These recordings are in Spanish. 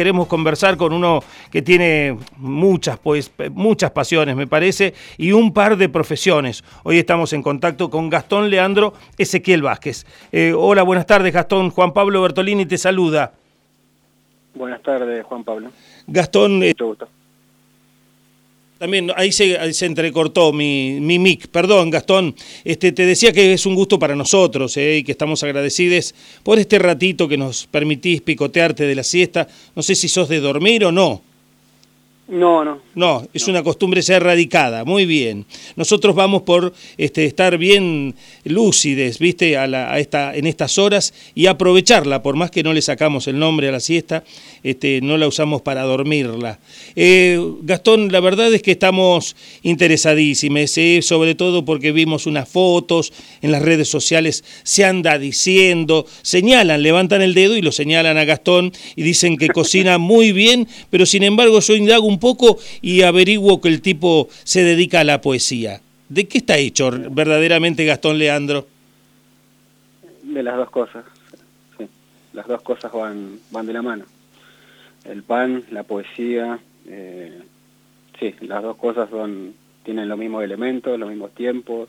queremos conversar con uno que tiene muchas, pues, muchas pasiones, me parece, y un par de profesiones. Hoy estamos en contacto con Gastón Leandro Ezequiel Vázquez. Eh, hola, buenas tardes, Gastón. Juan Pablo Bertolini te saluda. Buenas tardes, Juan Pablo. Gastón, eh, también ahí se, se entrecortó mi, mi, mic. Perdón, Gastón. Este, te decía que es un gusto para nosotros eh, y que estamos agradecidos por este ratito que nos permitís picotearte de la siesta. No sé si sos de dormir o no. No, no. No, es una costumbre ya erradicada, muy bien. Nosotros vamos por este, estar bien lúcides, ¿viste? A, la, a esta, en estas horas y aprovecharla, por más que no le sacamos el nombre a la siesta, este, no la usamos para dormirla. Eh, Gastón, la verdad es que estamos interesadísimos, eh, sobre todo porque vimos unas fotos en las redes sociales, se anda diciendo, señalan, levantan el dedo y lo señalan a Gastón y dicen que cocina muy bien, pero sin embargo yo indago un poco y averiguo que el tipo se dedica a la poesía. ¿De qué está hecho verdaderamente Gastón Leandro? De las dos cosas, sí. Las dos cosas van, van de la mano. El pan, la poesía, eh, sí, las dos cosas son, tienen los mismos elementos, los mismos tiempos,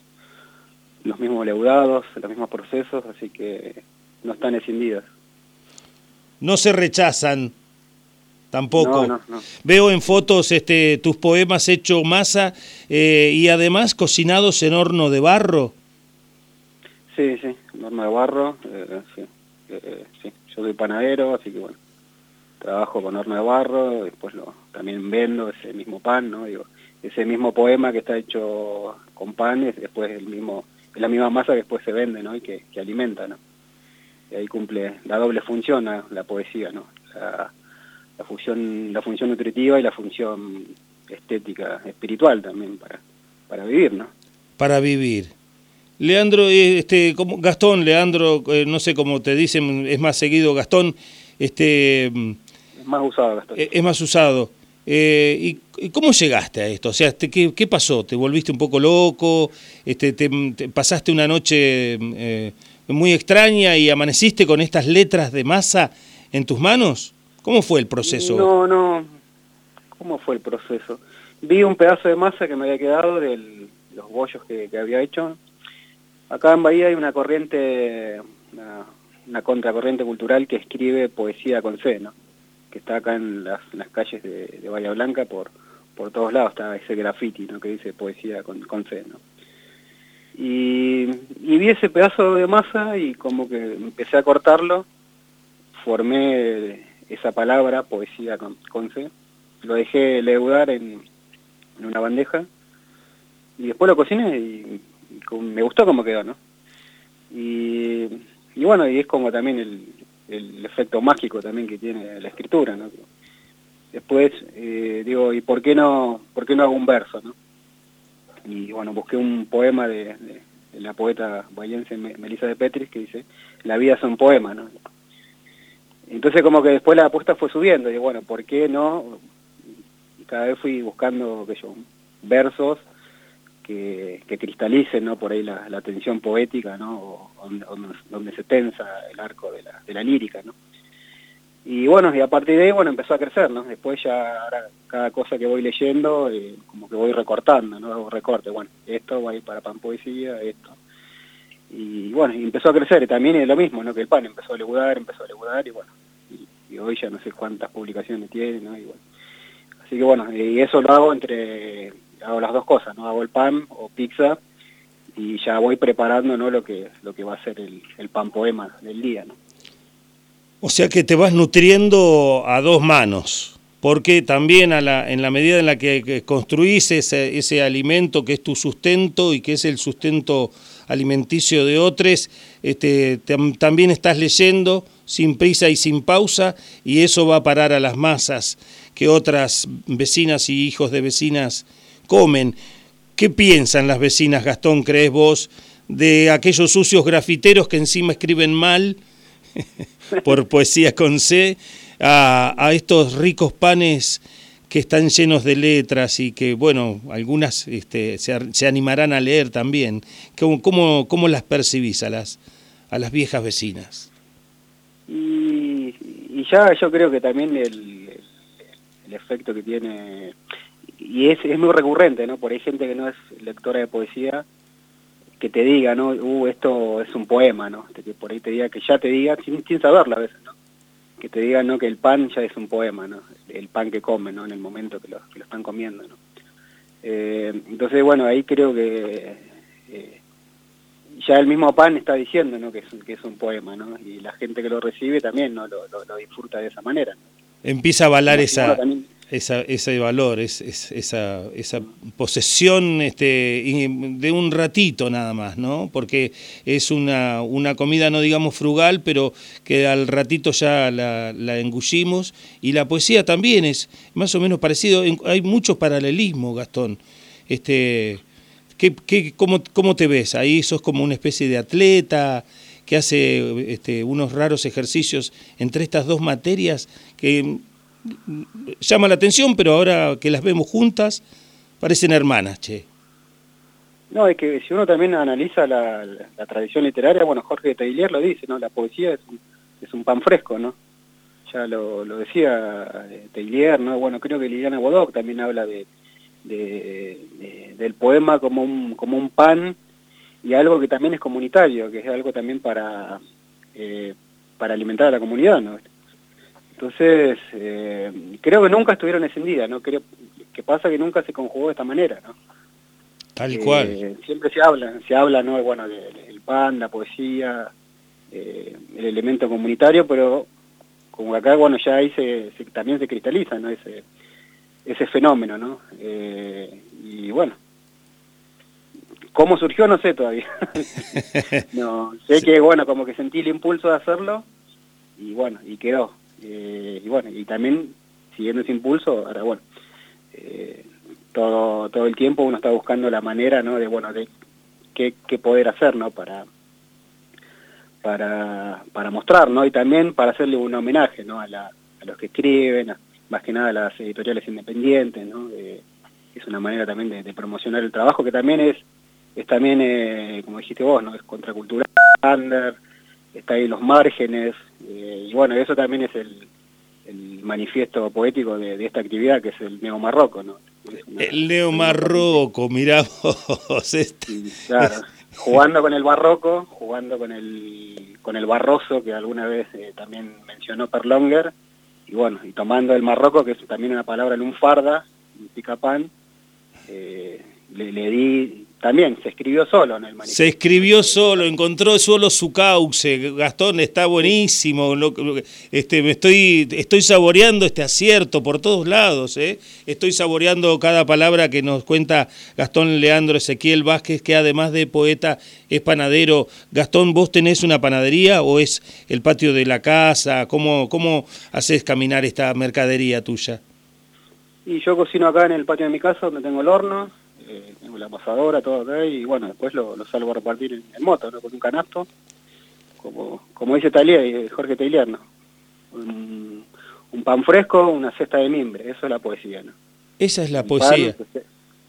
los mismos leudados, los mismos procesos, así que no están escindidas. No se rechazan tampoco. No, no, no. Veo en fotos este, tus poemas hechos masa eh, y además cocinados en horno de barro. Sí, sí, en horno de barro, eh, sí, eh, sí. Yo soy panadero, así que bueno, trabajo con horno de barro, después lo, también vendo ese mismo pan, ¿no? Digo, ese mismo poema que está hecho con pan es después el mismo, es la misma masa que después se vende, ¿no? Y que, que alimenta, ¿no? Y ahí cumple la doble función la, la poesía, ¿no? La, la función, la función nutritiva y la función estética, espiritual también para, para vivir, ¿no? Para vivir. Leandro, este, como Gastón, Leandro, eh, no sé cómo te dicen, es más seguido Gastón, este... Es más usado Gastón. Es, es más usado. Eh, ¿y, ¿y, cómo llegaste a esto? O sea, ¿qué, ¿qué, pasó? ¿Te volviste un poco loco? Este, te, te pasaste una noche eh, muy extraña y amaneciste con estas letras de masa en tus manos? ¿Cómo fue el proceso? No, no. ¿Cómo fue el proceso? Vi un pedazo de masa que me había quedado de los bollos que, había hecho. Acá en Bahía hay una corriente, una, una, contracorriente cultural que escribe poesía con C, ¿no? Que está acá en las, calles de, de, Bahía Blanca por, por todos lados, está ese graffiti, ¿no? Que dice poesía con, con C, ¿no? Y, y vi ese pedazo de masa y como que empecé a cortarlo, formé esa palabra, poesía con, con C, lo dejé leudar en, en, una bandeja y después lo cociné y, me gustó como quedó, ¿no? Y, y, bueno, y es como también el, el, efecto mágico también que tiene la escritura, ¿no? Después, eh, digo, ¿y por qué no por qué no hago un verso, no? Y bueno, busqué un poema de, de, la poeta bahiense Melissa de Petris que dice, la vida es un poema, ¿no? Entonces como que después la apuesta fue subiendo, y bueno, ¿por qué no? Cada vez fui buscando, qué yo, versos que, que cristalicen, ¿no? Por ahí la, la tensión poética, ¿no? O, donde, donde, se tensa el arco de la, de la lírica, ¿no? Y bueno, y a partir de ahí, bueno, empezó a crecer, ¿no? Después ya, ahora, cada cosa que voy leyendo, eh, como que voy recortando, ¿no? Hago recorte, bueno, esto va a ir para pan poesía, esto. Y bueno, y empezó a crecer, y también es lo mismo, ¿no? Que el pan empezó a leudar, empezó a leudar, y bueno, y, y hoy ya no sé cuántas publicaciones tiene, ¿no? Y así que bueno, y eso lo hago entre, hago las dos cosas, ¿no? Hago el pan o pizza, y ya voy preparando, ¿no? Lo que, lo que va a ser el, el pan poema del día, ¿no? O sea que te vas nutriendo a dos manos, porque también a la, en la medida en la que construís ese, ese alimento que es tu sustento y que es el sustento alimenticio de otros, este, te, también estás leyendo sin prisa y sin pausa y eso va a parar a las masas que otras vecinas y hijos de vecinas comen. ¿Qué piensan las vecinas, Gastón, crees vos, de aquellos sucios grafiteros que encima escriben mal por poesía con C, a estos ricos panes que están llenos de letras y que, bueno, algunas este, se, se, animarán a leer también. ¿Cómo, cómo, cómo las percibís a las, a las viejas vecinas? Y, y, ya yo creo que también el, el efecto que tiene, y es, es muy recurrente, ¿no? Por ahí gente que no es lectora de poesía, que te diga, ¿no? Uh, esto es un poema, ¿no? Que por ahí te diga, que ya te diga, sin, sin saberlo a veces, ¿no? Que te diga, ¿no? Que el pan ya es un poema, ¿no? El pan que come, ¿no? En el momento que lo, que lo están comiendo, ¿no? Eh, entonces, bueno, ahí creo que eh, ya el mismo pan está diciendo, ¿no? Que es, que es un poema, ¿no? Y la gente que lo recibe también, ¿no? Lo, lo, disfruta de esa manera. Empieza a avalar esa esa, ese valor, es, esa, esa posesión este, de un ratito nada más, ¿no? Porque es una, una comida, no digamos frugal, pero que al ratito ya la, engullimos. Y la poesía también es más o menos parecido. Hay mucho paralelismo, Gastón. Este, ¿qué, qué, cómo, ¿Cómo te ves? Ahí sos como una especie de atleta que hace este, unos raros ejercicios entre estas dos materias que llama la atención, pero ahora que las vemos juntas, parecen hermanas, che. No, es que si uno también analiza la, tradición literaria, bueno, Jorge Tailier lo dice, ¿no? La poesía es un, es un pan fresco, ¿no? Ya lo, decía eh, Tailier, ¿no? Bueno, creo que Liliana Bodoc también habla de, del poema como un, como un pan y algo que también es comunitario, que es algo también para, eh, para alimentar a la comunidad, ¿no? Entonces, eh, creo que nunca estuvieron encendidas, ¿no? Creo que pasa que nunca se conjugó de esta manera, ¿no? Tal cual. Siempre se habla, se habla, ¿no? Bueno, del pan, la poesía, eh, el elemento comunitario, pero como acá, bueno, ya ahí se, también se cristaliza, ¿no? Ese, ese fenómeno, ¿no? Eh, y bueno, ¿cómo surgió? No sé todavía. no, sé que, bueno, como que sentí el impulso de hacerlo y bueno, y quedó. Eh, y bueno, y también siguiendo ese impulso, ahora bueno, eh, todo, todo el tiempo uno está buscando la manera, ¿no? De, bueno, de qué, qué poder hacer, ¿no? Para, para, para mostrar, ¿no? Y también para hacerle un homenaje, ¿no? A, la, a los que escriben, más que nada a las editoriales independientes, ¿no? es una manera también de, promocionar el trabajo, que también es, es también, eh, como dijiste vos, ¿no? Es contracultural, under, está ahí los márgenes, eh, y bueno, eso también es el, el manifiesto poético de, esta actividad, que es el neomarroco, ¿no? el neomarroco, mirá vos. Este. Claro, jugando con el barroco, jugando con el, con el barroso, que alguna vez eh, también mencionó Perlonger, y bueno, y tomando el marroco, que es también una palabra en un farda, un picapán, eh, le, le, di también se escribió solo en el manifiesto. Se escribió solo, encontró solo su cauce. Gastón está buenísimo. este, me estoy, estoy saboreando este acierto por todos lados. ¿eh? Estoy saboreando cada palabra que nos cuenta Gastón Leandro Ezequiel Vázquez, que además de poeta es panadero. Gastón, ¿vos tenés una panadería o es el patio de la casa? ¿Cómo, cómo haces caminar esta mercadería tuya? Y yo cocino acá en el patio de mi casa, donde tengo el horno eh, tengo la pasadora, todo acá, y bueno, después lo, salgo a repartir en, moto, ¿no? Con un canasto, como, como dice Talia, Jorge Tailier, ¿no? Un, pan fresco, una cesta de mimbre, eso es la poesía, ¿no? Esa es la poesía.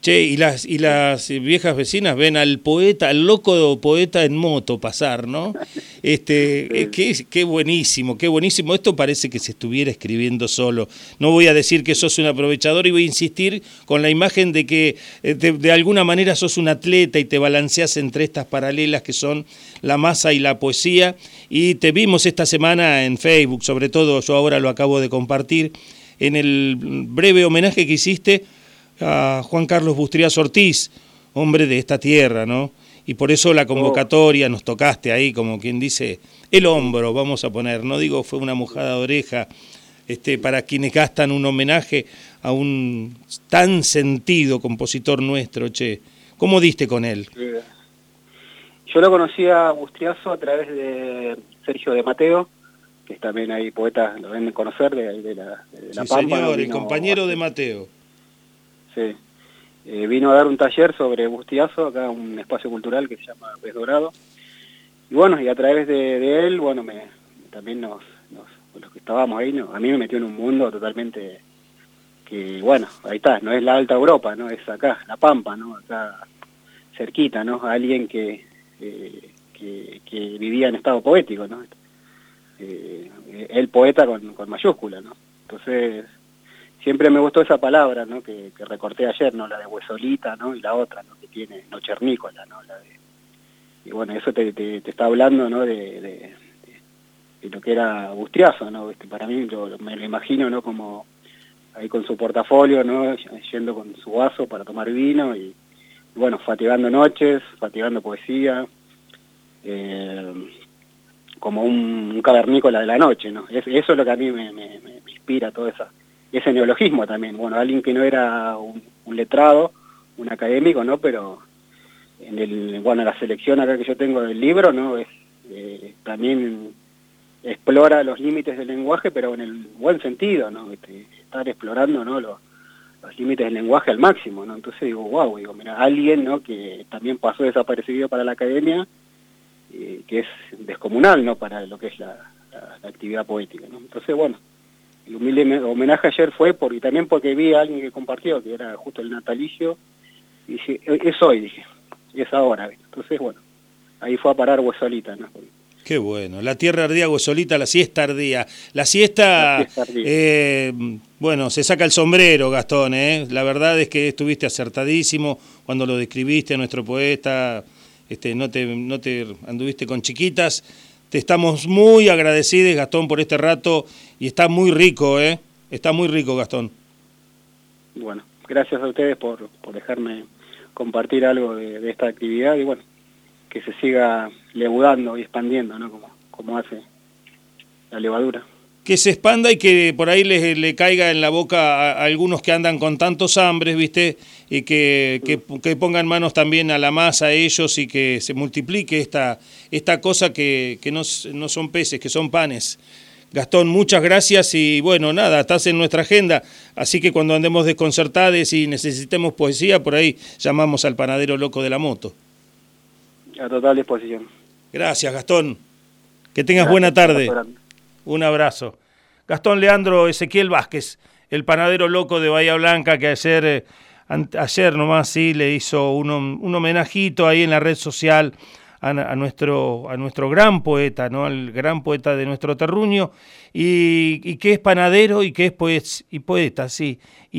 Che, y las, y las viejas vecinas ven al poeta, al loco poeta en moto pasar, ¿no? Este, eh, qué, qué, buenísimo, qué buenísimo. Esto parece que se estuviera escribiendo solo. No voy a decir que sos un aprovechador y voy a insistir con la imagen de que eh, de, alguna manera sos un atleta y te balanceas entre estas paralelas que son la masa y la poesía. Y te vimos esta semana en Facebook, sobre todo yo ahora lo acabo de compartir, en el breve homenaje que hiciste a Juan Carlos Bustrias Ortiz, hombre de esta tierra, ¿no? Y por eso la convocatoria nos tocaste ahí, como quien dice, el hombro, vamos a poner, no digo fue una mojada de oreja, este, para quienes gastan un homenaje a un tan sentido compositor nuestro, che. ¿Cómo diste con él? Yo lo conocí a Bustriazo a través de Sergio de Mateo, que es también ahí poeta, lo deben conocer, de, la, de sí, señor, el compañero de Mateo. Sí. Eh, vino a dar un taller sobre Bustiazo, acá un espacio cultural que se llama Pez Dorado. Y bueno, y a través de, él, bueno, me, también nos, los que estábamos ahí, a mí me metió en un mundo totalmente que, bueno, ahí está, no es la alta Europa, ¿no? Es acá, la Pampa, ¿no? Acá cerquita, ¿no? Alguien que, eh, que, vivía en estado poético, ¿no? Eh, el poeta con, con mayúscula, ¿no? Entonces, siempre me gustó esa palabra, ¿no? Que, recorté ayer, ¿no? La de huesolita, ¿no? Y la otra, ¿no? Que tiene nochernícola, ¿no? La de, y bueno, eso te, te, está hablando, ¿no? De, de, lo que era Bustriazo, ¿no? Este, para mí me lo imagino, ¿no? Como ahí con su portafolio, ¿no? Yendo con su vaso para tomar vino y, bueno, fatigando noches, fatigando poesía, eh, como un, cavernícola de la noche, ¿no? eso es lo que a mí me, me, me inspira, todo esa, ese neologismo también. Bueno, alguien que no era un, letrado, un académico, ¿no? Pero en el, bueno, la selección acá que yo tengo del libro, ¿no? Es, eh, también explora los límites del lenguaje, pero en el buen sentido, ¿no? Este, estar explorando, ¿no? Los, límites del lenguaje al máximo, ¿no? Entonces digo, wow, digo, mira, alguien, ¿no? Que también pasó desaparecido para la academia, eh, que es descomunal, ¿no? Para lo que es la, actividad poética, ¿no? Entonces, bueno, el humilde homenaje ayer fue porque también porque vi a alguien que compartió, que era justo el natalicio, y dije, e-, es hoy, dije, es ahora. Entonces, bueno, ahí fue a parar Huesolita, ¿no? Qué bueno. La tierra ardía, Huesolita, la siesta ardía. La siesta, eh, bueno, se saca el sombrero, Gastón, ¿eh? La verdad es que estuviste acertadísimo cuando lo describiste a nuestro poeta, este, no, te, no te anduviste con chiquitas. Te estamos muy agradecidos, Gastón, por este rato y está muy rico, ¿eh? Está muy rico, Gastón. Bueno, gracias a ustedes por, por dejarme compartir algo de, esta actividad y bueno, que se siga leudando y expandiendo, ¿no? Como, como hace la levadura. Que se expanda y que por ahí le, le caiga en la boca a, algunos que andan con tantos hambres, ¿viste? Y que, que, pongan manos también a la masa ellos y que se multiplique esta, esta cosa que, que no, no son peces, que son panes. Gastón, muchas gracias y bueno, nada, estás en nuestra agenda, así que cuando andemos desconcertados y necesitemos poesía, por ahí llamamos al panadero loco de la moto. A total disposición. Gracias, Gastón. Que tengas buena tarde. Un abrazo. Gastón Leandro Ezequiel Vázquez, el panadero loco de Bahía Blanca, que ayer, eh, ayer nomás sí le hizo un, un homenajito ahí en la red social a, nuestro, a nuestro gran poeta, ¿no? al gran poeta de nuestro terruño, y, que es panadero y que es pues, y poeta, sí.